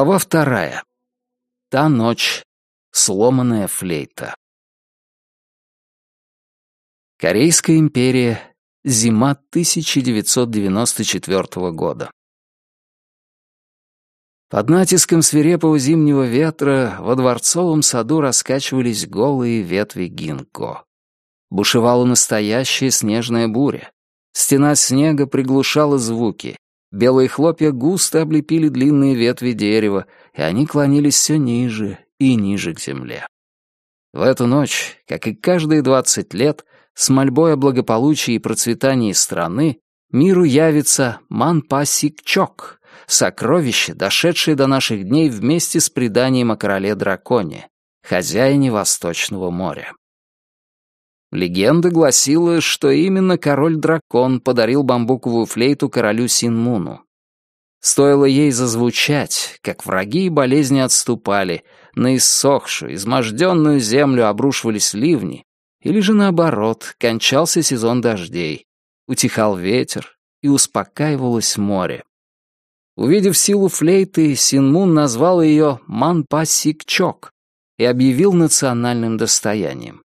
Глава вторая. Та ночь. Сломанная флейта. Корейская империя. Зима 1994 года. Под натиском свирепого зимнего ветра во дворцовом саду раскачивались голые ветви гинко. Бушевала настоящая снежная буря. Стена снега приглушала звуки. Белые хлопья густо облепили длинные ветви дерева, и они клонились все ниже и ниже к земле. В эту ночь, как и каждые двадцать лет, с мольбой о благополучии и процветании страны, миру явится Манпасикчок, сокровище, дошедшее до наших дней вместе с преданием о короле-драконе, хозяине Восточного моря. Легенда гласила, что именно король-дракон подарил бамбуковую флейту королю Синмуну. Стоило ей зазвучать, как враги и болезни отступали, на иссохшую, изможденную землю обрушивались ливни, или же наоборот, кончался сезон дождей, утихал ветер и успокаивалось море. Увидев силу флейты, Синмун назвал ее Манпасикчок и объявил национальным достоянием.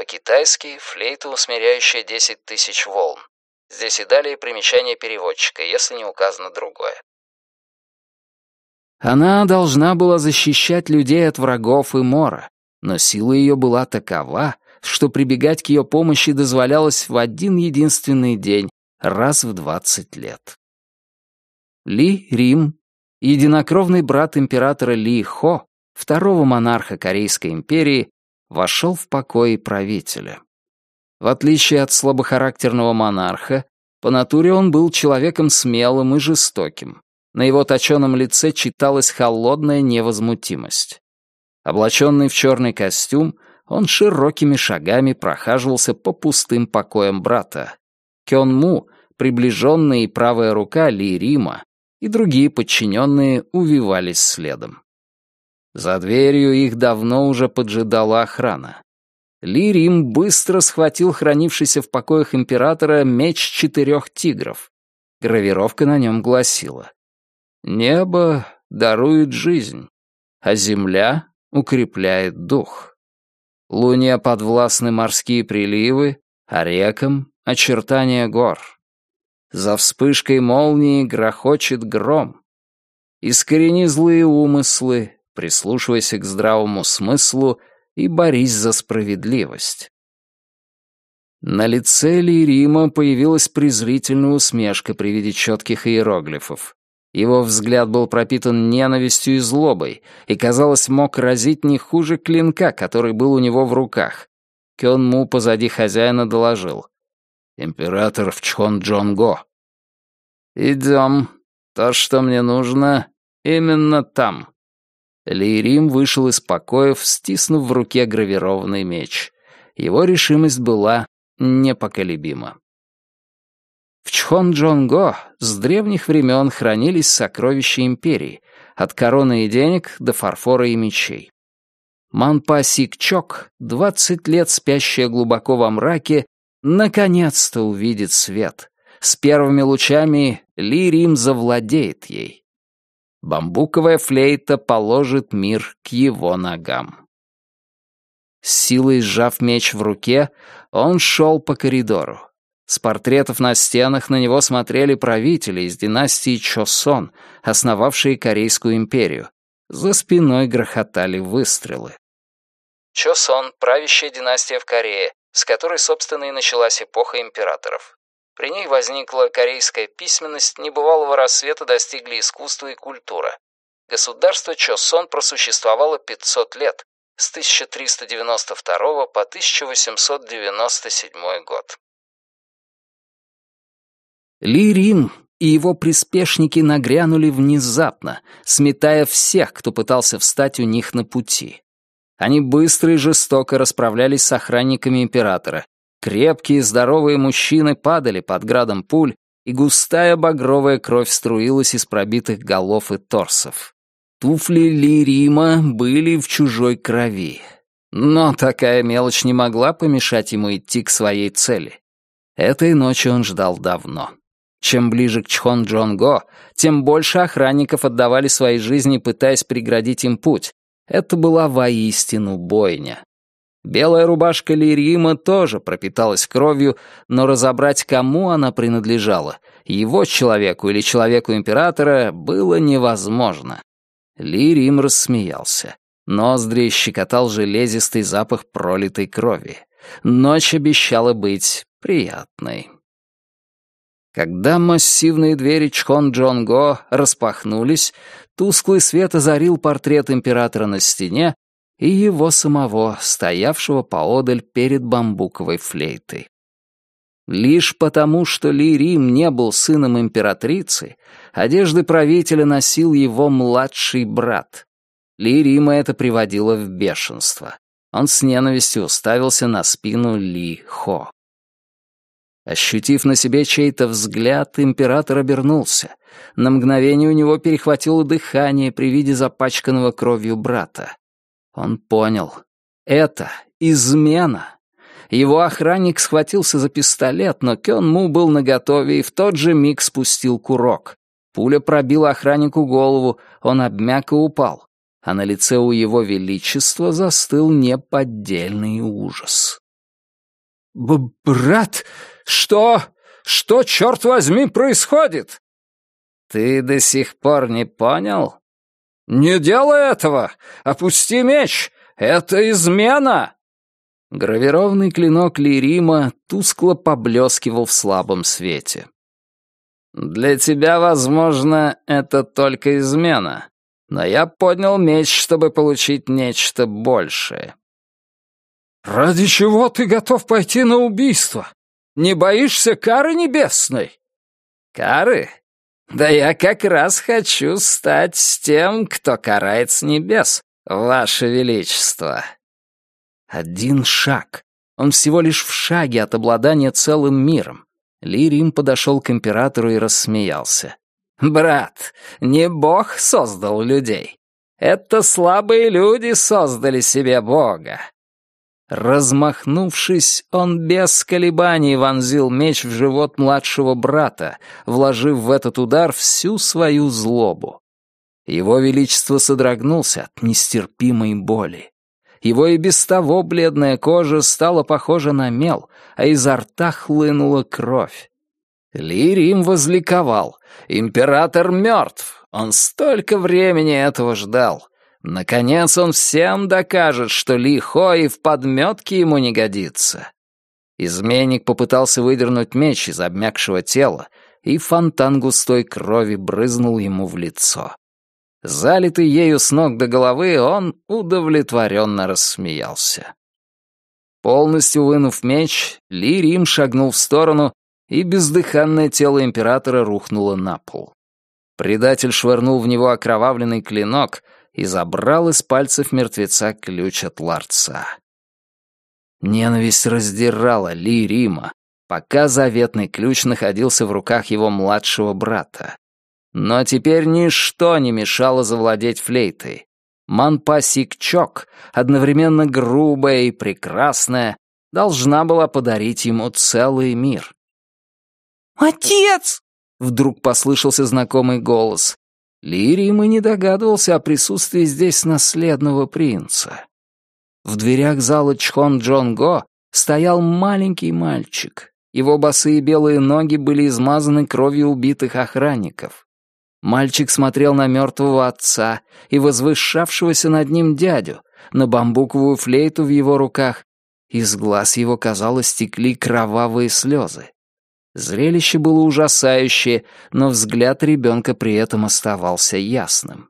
По-китайски флейта, усмиряющая 10 тысяч волн. Здесь и далее примечание переводчика, если не указано другое. Она должна была защищать людей от врагов и мора, но сила ее была такова, что прибегать к ее помощи дозволялось в один единственный день, раз в двадцать лет. Ли Рим, единокровный брат императора Ли Хо, второго монарха Корейской империи, вошел в покой правителя. В отличие от слабохарактерного монарха, по натуре он был человеком смелым и жестоким. На его точенном лице читалась холодная невозмутимость. Облаченный в черный костюм, он широкими шагами прохаживался по пустым покоям брата. Кён Му, приближенный и правая рука Ли Рима, и другие подчиненные увивались следом. За дверью их давно уже поджидала охрана. Ли Рим быстро схватил хранившийся в покоях императора меч четырех тигров. Гравировка на нем гласила «Небо дарует жизнь, а земля укрепляет дух. Луне подвластны морские приливы, а рекам — очертания гор. За вспышкой молнии грохочет гром. Искорени злые умыслы, прислушивайся к здравому смыслу и борись за справедливость. На лице Лирима появилась презрительная усмешка при виде четких иероглифов. Его взгляд был пропитан ненавистью и злобой, и, казалось, мог разить не хуже клинка, который был у него в руках. Кён Му позади хозяина доложил. «Император в Чхон-Джонго». «Идем. То, что мне нужно, именно там». Лейрим вышел из покоев, стиснув в руке гравированный меч. Его решимость была непоколебима. В Чхон-Джонго с древних времен хранились сокровища империи, от короны и денег до фарфора и мечей. Манпа Сикчок, двадцать лет спящая глубоко во мраке, наконец-то увидит свет. С первыми лучами Ли Рим завладеет ей. Бамбуковая флейта положит мир к его ногам. С силой сжав меч в руке, он шел по коридору. С портретов на стенах на него смотрели правители из династии Чосон, основавшие Корейскую империю. За спиной грохотали выстрелы. Чосон — правящая династия в Корее, с которой, собственно, и началась эпоха императоров. При ней возникла корейская письменность, небывалого рассвета достигли искусство и культура. Государство Чосон просуществовало 500 лет, с 1392 по 1897 год. Ли Рим и его приспешники нагрянули внезапно, сметая всех, кто пытался встать у них на пути. Они быстро и жестоко расправлялись с охранниками императора, Крепкие, здоровые мужчины падали под градом пуль, и густая багровая кровь струилась из пробитых голов и торсов. Туфли Ли Рима были в чужой крови. Но такая мелочь не могла помешать ему идти к своей цели. Этой ночи он ждал давно. Чем ближе к Чхон Джонго, тем больше охранников отдавали свои жизни, пытаясь преградить им путь. Это была воистину бойня. Белая рубашка Лирима тоже пропиталась кровью, но разобрать, кому она принадлежала, его человеку или человеку императора, было невозможно. Лирим рассмеялся. Ноздри щекотал железистый запах пролитой крови. Ночь обещала быть приятной. Когда массивные двери Чхон Джонго распахнулись, тусклый свет озарил портрет императора на стене и его самого, стоявшего поодаль перед бамбуковой флейтой. Лишь потому, что Ли Рим не был сыном императрицы, одежды правителя носил его младший брат. Ли Рима это приводило в бешенство. Он с ненавистью уставился на спину Ли Хо. Ощутив на себе чей-то взгляд, император обернулся. На мгновение у него перехватило дыхание при виде запачканного кровью брата. Он понял. Это измена. Его охранник схватился за пистолет, но Кён Му был наготове и в тот же миг спустил курок. Пуля пробила охраннику голову, он обмяк и упал. А на лице у его величества застыл неподдельный ужас. «Брат, что? Что, черт возьми, происходит?» «Ты до сих пор не понял?» «Не делай этого! Опусти меч! Это измена!» Гравированный клинок Лирима тускло поблескивал в слабом свете. «Для тебя, возможно, это только измена, но я поднял меч, чтобы получить нечто большее». «Ради чего ты готов пойти на убийство? Не боишься кары небесной?» «Кары? Да я как раз хочу стать тем, кто карает с небес, ваше величество. Один шаг. Он всего лишь в шаге от обладания целым миром. Лирим подошел к императору и рассмеялся. «Брат, не бог создал людей. Это слабые люди создали себе бога. Размахнувшись, он без колебаний вонзил меч в живот младшего брата, вложив в этот удар всю свою злобу. Его Величество содрогнулся от нестерпимой боли. Его и без того бледная кожа стала похожа на мел, а изо рта хлынула кровь. Лирим возликовал. Император мертв. Он столько времени этого ждал. Наконец он всем докажет, что Ли Хо и в подметке ему не годится. Изменник попытался выдернуть меч из обмякшего тела, и фонтан густой крови брызнул ему в лицо. Залитый ею с ног до головы, он удовлетворенно рассмеялся. Полностью вынув меч, Ли Рим шагнул в сторону, и бездыханное тело императора рухнуло на пол. Предатель швырнул в него окровавленный клинок — и забрал из пальцев мертвеца ключ от ларца. Ненависть раздирала Ли Рима, пока заветный ключ находился в руках его младшего брата. Но теперь ничто не мешало завладеть флейтой. Манпа Сикчок, одновременно грубая и прекрасная, должна была подарить ему целый мир. «Отец!» — вдруг послышался знакомый голос. Лирим и не догадывался о присутствии здесь наследного принца. В дверях зала Чхон Джонго стоял маленький мальчик. Его босые белые ноги были измазаны кровью убитых охранников. Мальчик смотрел на мертвого отца и возвышавшегося над ним дядю, на бамбуковую флейту в его руках. Из глаз его, казалось, текли кровавые слезы. Зрелище было ужасающее, но взгляд ребенка при этом оставался ясным.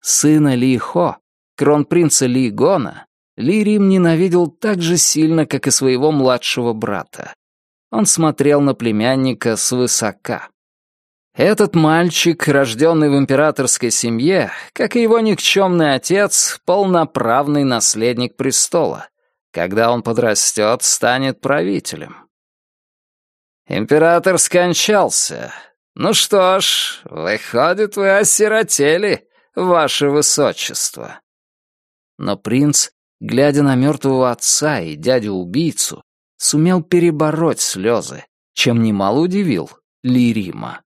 Сына Ли Хо, кронпринца Ли Гона, Ли Рим ненавидел так же сильно, как и своего младшего брата. Он смотрел на племянника свысока. Этот мальчик, рожденный в императорской семье, как и его никчемный отец, полноправный наследник престола. Когда он подрастет, станет правителем. Император скончался. Ну что ж, выходит, вы осиротели, ваше высочество. Но принц, глядя на мертвого отца и дядю-убийцу, сумел перебороть слезы, чем немало удивил Лирима.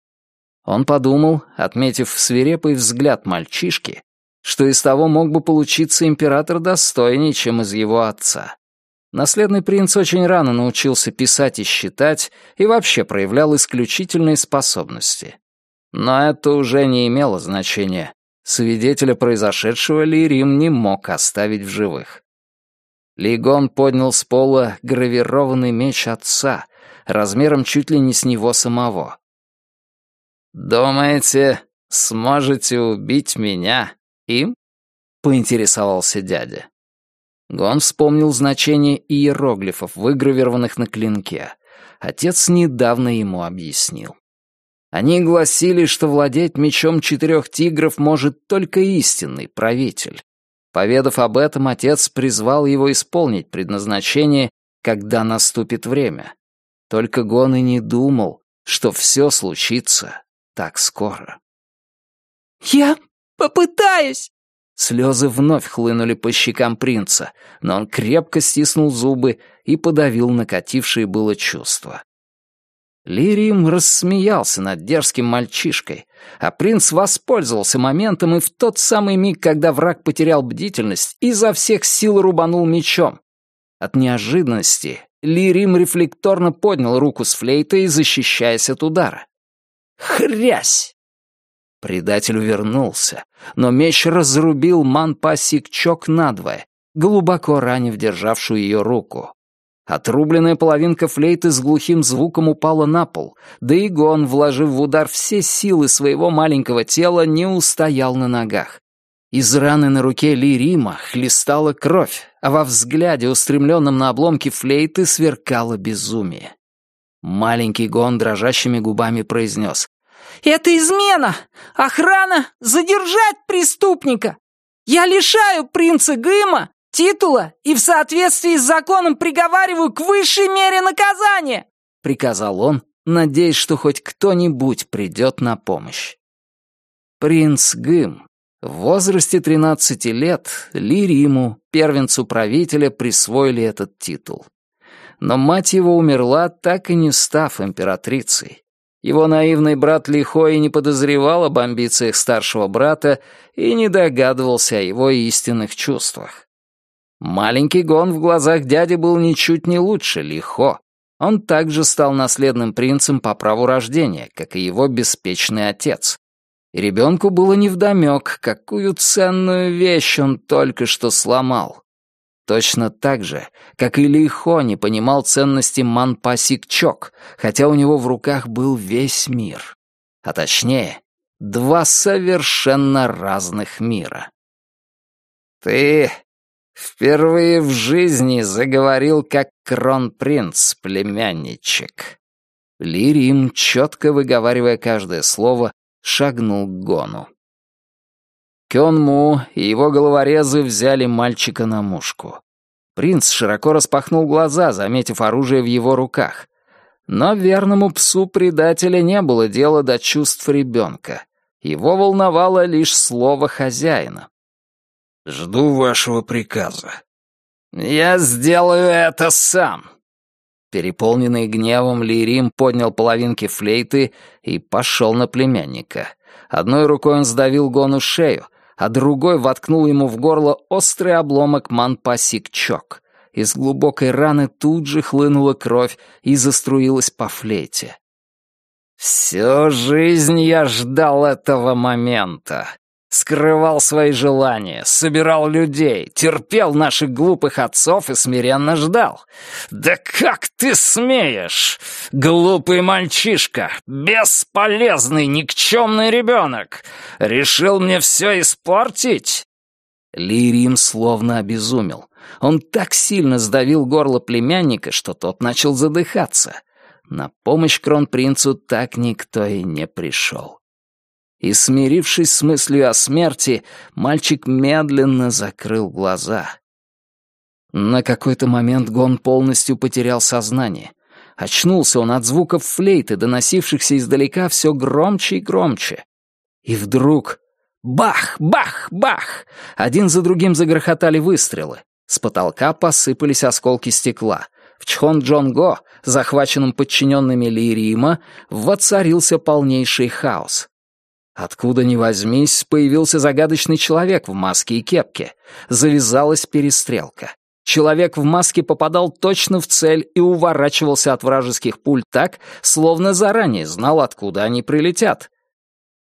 Он подумал, отметив свирепый взгляд мальчишки, что из того мог бы получиться император достойнее, чем из его отца. Наследный принц очень рано научился писать и считать и вообще проявлял исключительные способности. Но это уже не имело значения. Свидетеля произошедшего Ли Рим не мог оставить в живых. Лигон поднял с пола гравированный меч отца, размером чуть ли не с него самого. «Думаете, сможете убить меня им?» — поинтересовался дядя. Гон вспомнил значение иероглифов, выгравированных на клинке. Отец недавно ему объяснил. Они гласили, что владеть мечом четырех тигров может только истинный правитель. Поведав об этом, отец призвал его исполнить предназначение, когда наступит время. Только Гон и не думал, что все случится так скоро. «Я попытаюсь!» Слезы вновь хлынули по щекам принца, но он крепко стиснул зубы и подавил накатившие было чувства. Лирим рассмеялся над дерзким мальчишкой, а принц воспользовался моментом и в тот самый миг, когда враг потерял бдительность, изо всех сил рубанул мечом. От неожиданности Лирим рефлекторно поднял руку с флейтой, защищаясь от удара. Хрясь! Предатель увернулся, но меч разрубил Манпасикчок надвое, глубоко ранив державшую ее руку. Отрубленная половинка флейты с глухим звуком упала на пол, да и Гон, вложив в удар все силы своего маленького тела, не устоял на ногах. Из раны на руке Ли Рима хлестала кровь, а во взгляде, устремленном на обломки флейты, сверкало безумие. Маленький Гон дрожащими губами произнес. «Это измена! Охрана! Задержать преступника! Я лишаю принца Гыма титула и в соответствии с законом приговариваю к высшей мере наказания!» — приказал он, надеясь, что хоть кто-нибудь придет на помощь. Принц Гым. В возрасте 13 лет Лириму, первенцу правителя, присвоили этот титул но мать его умерла, так и не став императрицей. Его наивный брат Лихой не подозревал об амбициях старшего брата и не догадывался о его истинных чувствах. Маленький Гон в глазах дяди был ничуть не лучше Лихо. Он также стал наследным принцем по праву рождения, как и его беспечный отец. Ребенку было невдомек, какую ценную вещь он только что сломал. Точно так же, как и Ли не понимал ценности Манпасик-Чок, хотя у него в руках был весь мир. А точнее, два совершенно разных мира. «Ты впервые в жизни заговорил как кронпринц, племянничек». Лирим, четко выговаривая каждое слово, шагнул к Гону. Кён и его головорезы взяли мальчика на мушку. Принц широко распахнул глаза, заметив оружие в его руках. Но верному псу предателя не было дела до чувств ребенка. Его волновало лишь слово хозяина. «Жду вашего приказа». «Я сделаю это сам». Переполненный гневом Лирим поднял половинки флейты и пошел на племянника. Одной рукой он сдавил Гону шею, а другой воткнул ему в горло острый обломок манпасик-чок. Из глубокой раны тут же хлынула кровь и заструилась по флейте. «Всю жизнь я ждал этого момента», скрывал свои желания, собирал людей, терпел наших глупых отцов и смиренно ждал. Да как ты смеешь, глупый мальчишка, бесполезный, никчемный ребенок, решил мне все испортить? Лирим словно обезумел. Он так сильно сдавил горло племянника, что тот начал задыхаться. На помощь кронпринцу так никто и не пришел и, смирившись с мыслью о смерти, мальчик медленно закрыл глаза. На какой-то момент Гон полностью потерял сознание. Очнулся он от звуков флейты, доносившихся издалека все громче и громче. И вдруг... Бах! Бах! Бах! Один за другим загрохотали выстрелы. С потолка посыпались осколки стекла. в Чхон-Джонго, захваченном подчиненными Ли Рима, воцарился полнейший хаос. Откуда ни возьмись, появился загадочный человек в маске и кепке. Завязалась перестрелка. Человек в маске попадал точно в цель и уворачивался от вражеских пуль так, словно заранее знал, откуда они прилетят.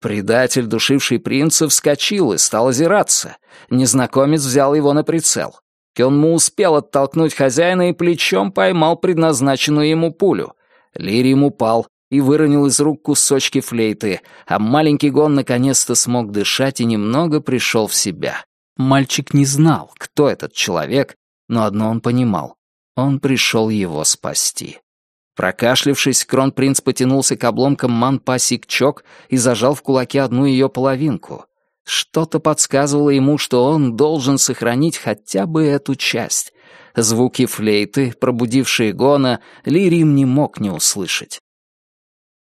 Предатель, душивший принца, вскочил и стал озираться. Незнакомец взял его на прицел. Кёнму успел оттолкнуть хозяина и плечом поймал предназначенную ему пулю. Лирим упал и выронил из рук кусочки флейты, а маленький Гон наконец-то смог дышать и немного пришел в себя. Мальчик не знал, кто этот человек, но одно он понимал — он пришел его спасти. Прокашлявшись, кронпринц потянулся к обломкам манпа Сикчок и зажал в кулаке одну ее половинку. Что-то подсказывало ему, что он должен сохранить хотя бы эту часть. Звуки флейты, пробудившие Гона, Лирим не мог не услышать.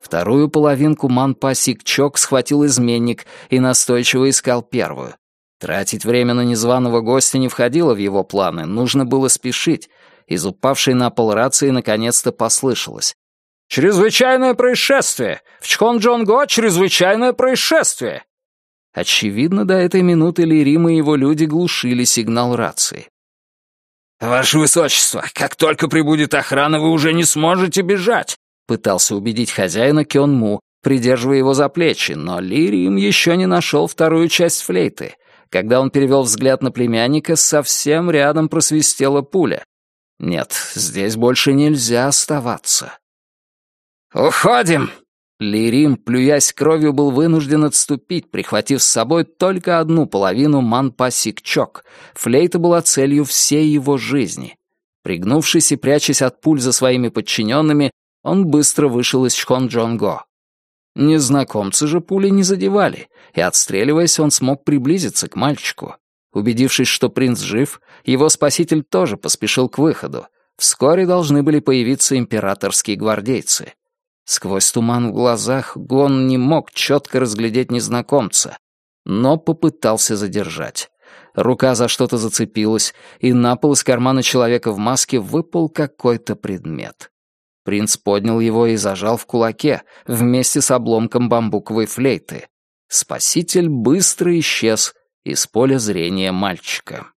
Вторую половинку манпа Сикчок схватил изменник и настойчиво искал первую. Тратить время на незваного гостя не входило в его планы, нужно было спешить, из упавшей на пол рации наконец-то послышалось. «Чрезвычайное происшествие! В Чхон-Джонго чрезвычайное происшествие!» Очевидно, до этой минуты Лирим и его люди глушили сигнал рации. «Ваше Высочество, как только прибудет охрана, вы уже не сможете бежать!» Пытался убедить хозяина Кён Му, придерживая его за плечи, но Лирим еще не нашел вторую часть флейты. Когда он перевел взгляд на племянника, совсем рядом просвистела пуля. Нет, здесь больше нельзя оставаться. «Уходим!» Лирим, плюясь кровью, был вынужден отступить, прихватив с собой только одну половину манпасикчок. Флейта была целью всей его жизни. Пригнувшись и прячась от пуль за своими подчиненными, он быстро вышел из Чхон-Джонго. Незнакомцы же пули не задевали, и, отстреливаясь, он смог приблизиться к мальчику. Убедившись, что принц жив, его спаситель тоже поспешил к выходу. Вскоре должны были появиться императорские гвардейцы. Сквозь туман в глазах Гон не мог четко разглядеть незнакомца, но попытался задержать. Рука за что-то зацепилась, и на пол из кармана человека в маске выпал какой-то предмет. Принц поднял его и зажал в кулаке, вместе с обломком бамбуковой флейты. Спаситель быстро исчез, из поля зрения мальчика.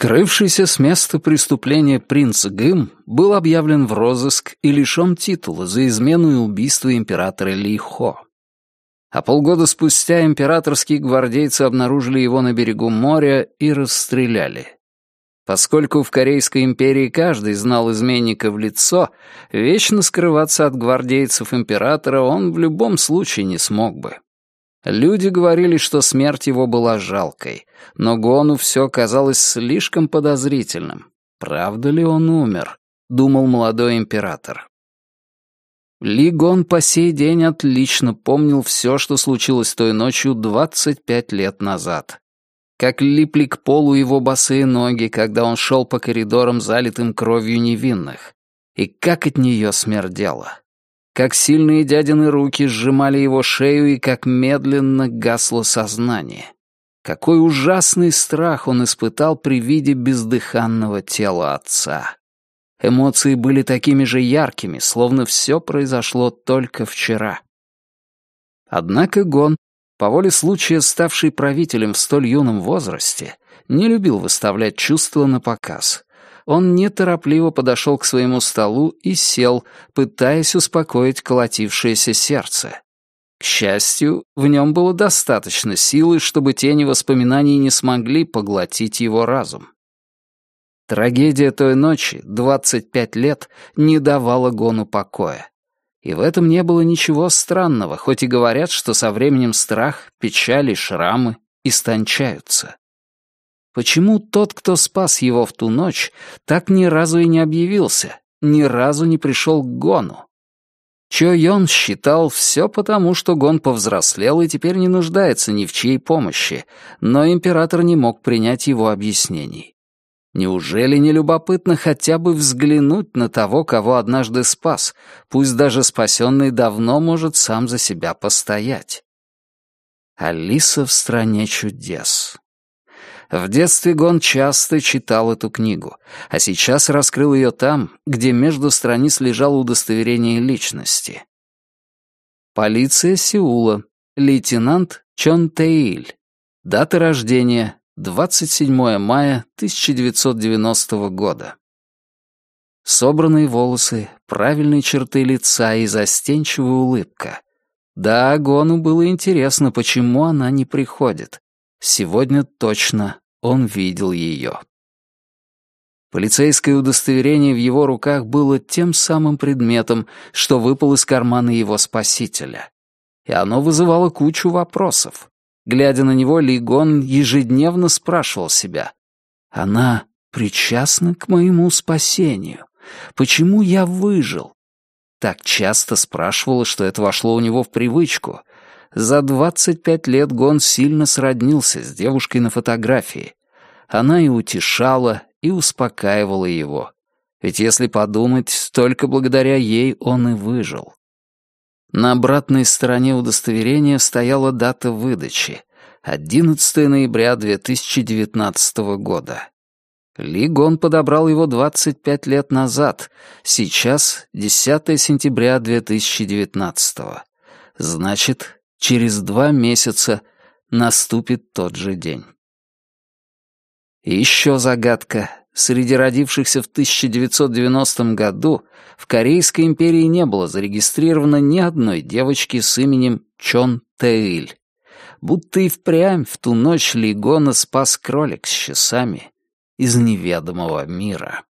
Скрывшийся с места преступления принц Гым был объявлен в розыск и лишен титула за измену и убийство императора Ли Хо. А полгода спустя императорские гвардейцы обнаружили его на берегу моря и расстреляли. Поскольку в Корейской империи каждый знал изменника в лицо, вечно скрываться от гвардейцев императора он в любом случае не смог бы. Люди говорили, что смерть его была жалкой, но Гону все казалось слишком подозрительным. Правда ли он умер? Думал молодой император. Ли Гон по сей день отлично помнил все, что случилось той ночью 25 лет назад как липли к полу его босые ноги, когда он шел по коридорам, залитым кровью невинных, и как от нее смердело. Как сильные дядины руки сжимали его шею и как медленно гасло сознание. Какой ужасный страх он испытал при виде бездыханного тела отца. Эмоции были такими же яркими, словно все произошло только вчера. Однако Гон по воле случая ставший правителем в столь юном возрасте, не любил выставлять чувства на показ. Он неторопливо подошел к своему столу и сел, пытаясь успокоить колотившееся сердце. К счастью, в нем было достаточно силы, чтобы тени воспоминаний не смогли поглотить его разум. Трагедия той ночи, 25 лет, не давала Гону покоя. И в этом не было ничего странного, хоть и говорят, что со временем страх, печали, шрамы истончаются. Почему тот, кто спас его в ту ночь, так ни разу и не объявился, ни разу не пришел к Гону? Чо Йон считал все потому, что Гон повзрослел и теперь не нуждается ни в чьей помощи, но император не мог принять его объяснений. Неужели не любопытно хотя бы взглянуть на того, кого однажды спас, пусть даже спасенный давно может сам за себя постоять? Алиса в стране чудес. В детстве Гон часто читал эту книгу, а сейчас раскрыл ее там, где между страниц лежало удостоверение личности. Полиция Сеула. Лейтенант Чон Тэиль. Дата рождения 27 мая 1990 года. Собранные волосы, правильные черты лица и застенчивая улыбка. Да, Гону было интересно, почему она не приходит. Сегодня точно он видел ее. Полицейское удостоверение в его руках было тем самым предметом, что выпал из кармана его спасителя и оно вызывало кучу вопросов. Глядя на него, Лигон ежедневно спрашивал себя, «Она причастна к моему спасению? Почему я выжил?» Так часто спрашивала, что это вошло у него в привычку. За 25 лет Гон сильно сроднился с девушкой на фотографии. Она и утешала, и успокаивала его. Ведь если подумать, только благодаря ей он и выжил. На обратной стороне удостоверения стояла дата выдачи — 11 ноября 2019 года. Ли Гон подобрал его 25 лет назад, сейчас 10 сентября 2019. Значит, через два месяца наступит тот же день. Еще загадка. Среди родившихся в 1990 году в Корейской империи не было зарегистрировано ни одной девочки с именем Чон Тэиль. Будто и впрямь в ту ночь Лигона спас кролик с часами из неведомого мира.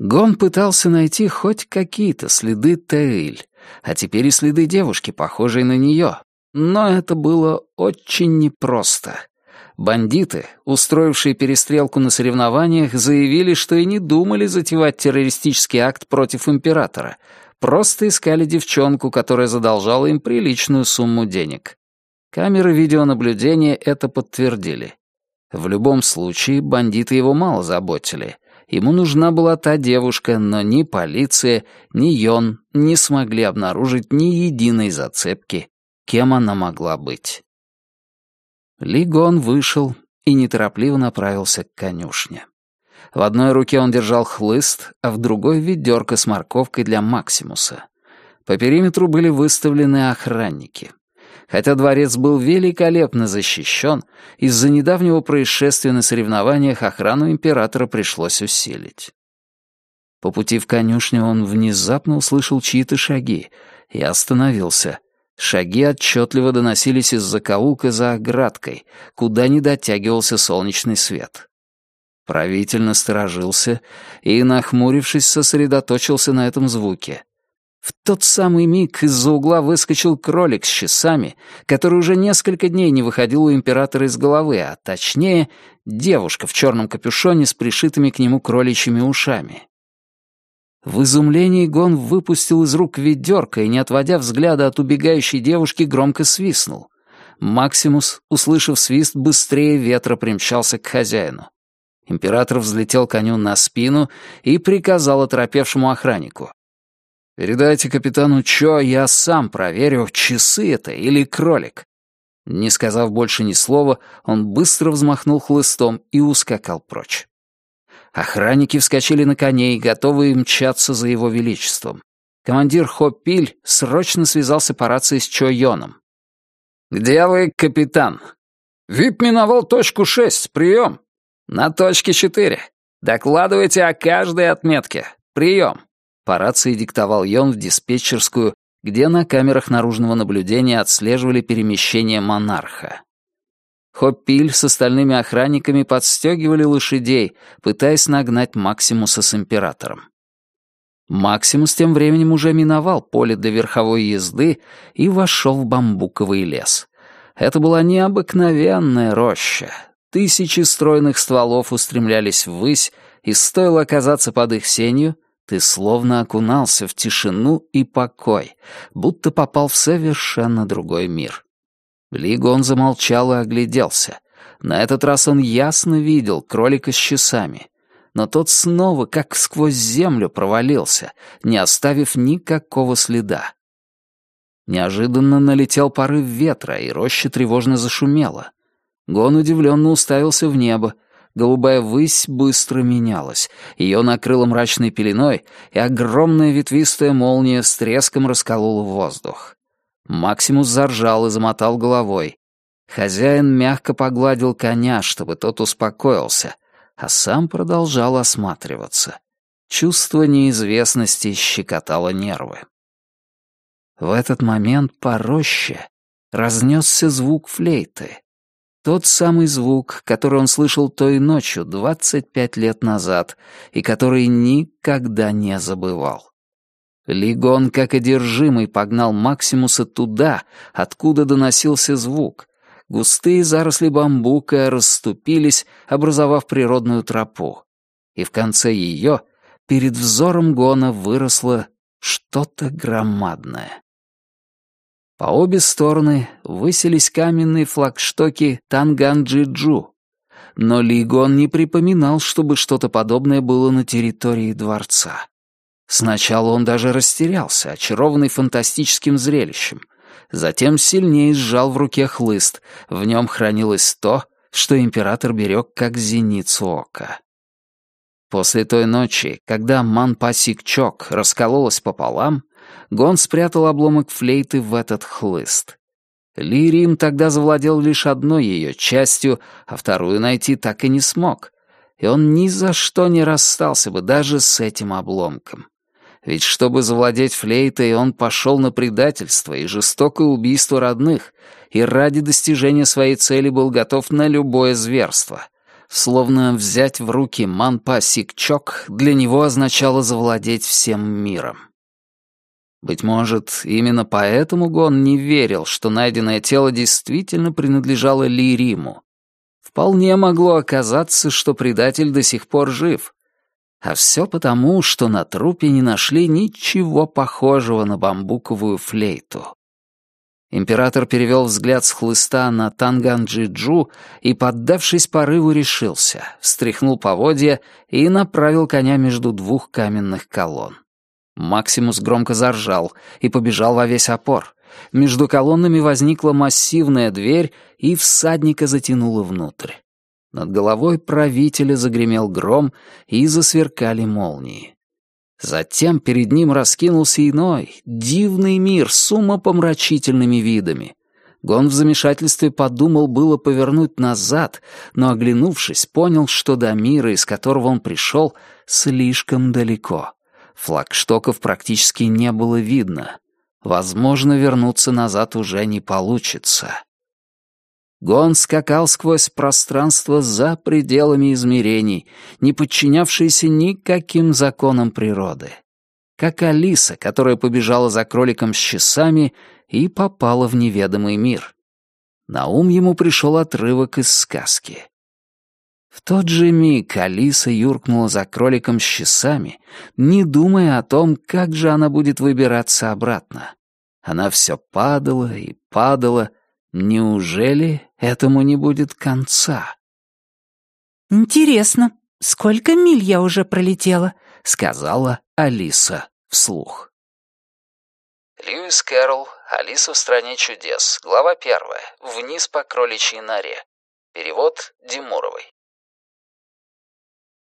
Гон пытался найти хоть какие-то следы Тейль, а теперь и следы девушки, похожей на нее. Но это было очень непросто. Бандиты, устроившие перестрелку на соревнованиях, заявили, что и не думали затевать террористический акт против императора, просто искали девчонку, которая задолжала им приличную сумму денег. Камеры видеонаблюдения это подтвердили. В любом случае, бандиты его мало заботили — Ему нужна была та девушка, но ни полиция, ни Йон не смогли обнаружить ни единой зацепки, кем она могла быть. Ли Гон вышел и неторопливо направился к конюшне. В одной руке он держал хлыст, а в другой — ведерко с морковкой для Максимуса. По периметру были выставлены охранники. Хотя дворец был великолепно защищен, из-за недавнего происшествия на соревнованиях охрану императора пришлось усилить. По пути в конюшню он внезапно услышал чьи-то шаги и остановился. Шаги отчетливо доносились из закоулка за оградкой, куда не дотягивался солнечный свет. Правитель насторожился и, нахмурившись, сосредоточился на этом звуке. В тот самый миг из-за угла выскочил кролик с часами, который уже несколько дней не выходил у императора из головы, а точнее, девушка в черном капюшоне с пришитыми к нему кроличьими ушами. В изумлении Гон выпустил из рук ведерко и, не отводя взгляда от убегающей девушки, громко свистнул. Максимус, услышав свист, быстрее ветра примчался к хозяину. Император взлетел коню на спину и приказал оторопевшему охраннику. Передайте капитану Чо, я сам проверю, часы это или кролик». Не сказав больше ни слова, он быстро взмахнул хлыстом и ускакал прочь. Охранники вскочили на коней, готовые мчаться за его величеством. Командир Хопиль срочно связался по рации с Чо Йоном. «Где вы, капитан?» «Вип миновал точку шесть. Прием!» «На точке четыре. Докладывайте о каждой отметке. Прием!» По рации диктовал Йон в диспетчерскую, где на камерах наружного наблюдения отслеживали перемещение монарха. Хоппиль с остальными охранниками подстегивали лошадей, пытаясь нагнать Максимуса с императором. Максимус тем временем уже миновал поле для верховой езды и вошел в бамбуковый лес. Это была необыкновенная роща. Тысячи стройных стволов устремлялись ввысь, и стоило оказаться под их сенью — ты словно окунался в тишину и покой, будто попал в совершенно другой мир. Лигон замолчал и огляделся. На этот раз он ясно видел кролика с часами. Но тот снова как сквозь землю провалился, не оставив никакого следа. Неожиданно налетел порыв ветра, и роща тревожно зашумела. Гон удивленно уставился в небо. Голубая высь быстро менялась. Ее накрыло мрачной пеленой, и огромная ветвистая молния с треском расколола воздух. Максимус заржал и замотал головой. Хозяин мягко погладил коня, чтобы тот успокоился, а сам продолжал осматриваться. Чувство неизвестности щекотало нервы. В этот момент по роще разнесся звук флейты. Тот самый звук, который он слышал той ночью, 25 лет назад, и который никогда не забывал. Лигон, как одержимый, погнал Максимуса туда, откуда доносился звук. Густые заросли бамбука расступились, образовав природную тропу. И в конце ее перед взором Гона выросло что-то громадное. По обе стороны высились каменные флагштоки Танганджиджу, но Лигон не припоминал, чтобы что-то подобное было на территории дворца. Сначала он даже растерялся, очарованный фантастическим зрелищем. Затем сильнее сжал в руке хлыст. В нем хранилось то, что император берег как зеницу ока. После той ночи, когда Манпасик-Чок раскололась пополам, Гон спрятал обломок флейты в этот хлыст. Лирим тогда завладел лишь одной ее частью, а вторую найти так и не смог. И он ни за что не расстался бы даже с этим обломком. Ведь чтобы завладеть флейтой, он пошел на предательство и жестокое убийство родных, и ради достижения своей цели был готов на любое зверство. Словно взять в руки Манпа Сикчок для него означало завладеть всем миром. Быть может, именно поэтому Гон не верил, что найденное тело действительно принадлежало Ли Риму. Вполне могло оказаться, что предатель до сих пор жив, а все потому, что на трупе не нашли ничего похожего на бамбуковую флейту. Император перевел взгляд с хлыста на Танганджиджу и, поддавшись порыву, решился, встряхнул поводья и направил коня между двух каменных колонн. Максимус громко заржал и побежал во весь опор. Между колоннами возникла массивная дверь, и всадника затянуло внутрь. Над головой правителя загремел гром и засверкали молнии. Затем перед ним раскинулся иной, дивный мир с умопомрачительными видами. Гон в замешательстве подумал было повернуть назад, но, оглянувшись, понял, что до мира, из которого он пришел, слишком далеко. Флагштоков практически не было видно. Возможно, вернуться назад уже не получится. Гон скакал сквозь пространство за пределами измерений, не подчинявшиеся никаким законам природы. Как Алиса, которая побежала за кроликом с часами и попала в неведомый мир. На ум ему пришел отрывок из сказки. В тот же миг Алиса юркнула за кроликом с часами, не думая о том, как же она будет выбираться обратно. Она все падала и падала, Неужели этому не будет конца? «Интересно, сколько миль я уже пролетела?» — сказала Алиса вслух. Льюис Кэрролл, «Алиса в стране чудес», глава первая, «Вниз по кроличьей норе». Перевод Димуровой.